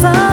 早